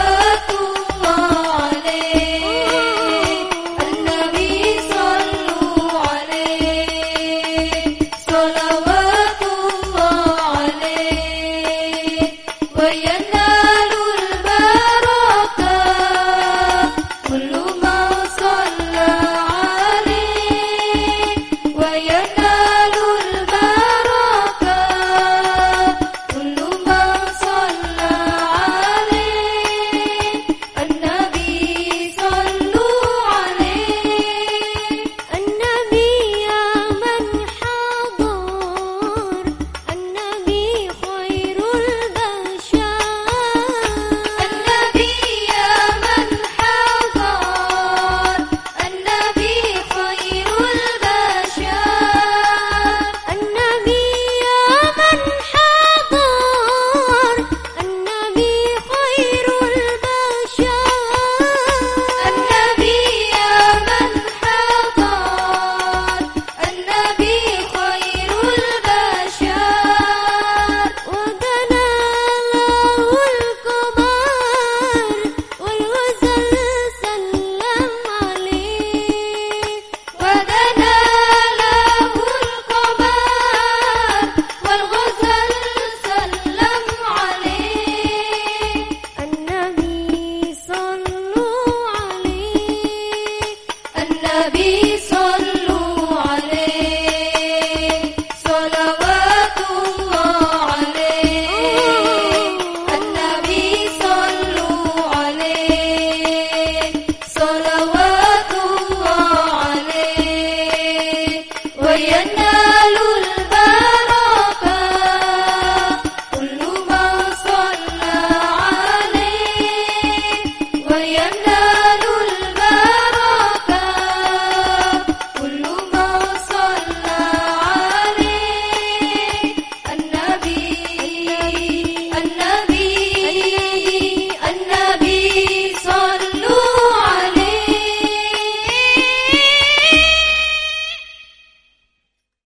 santo. Lula.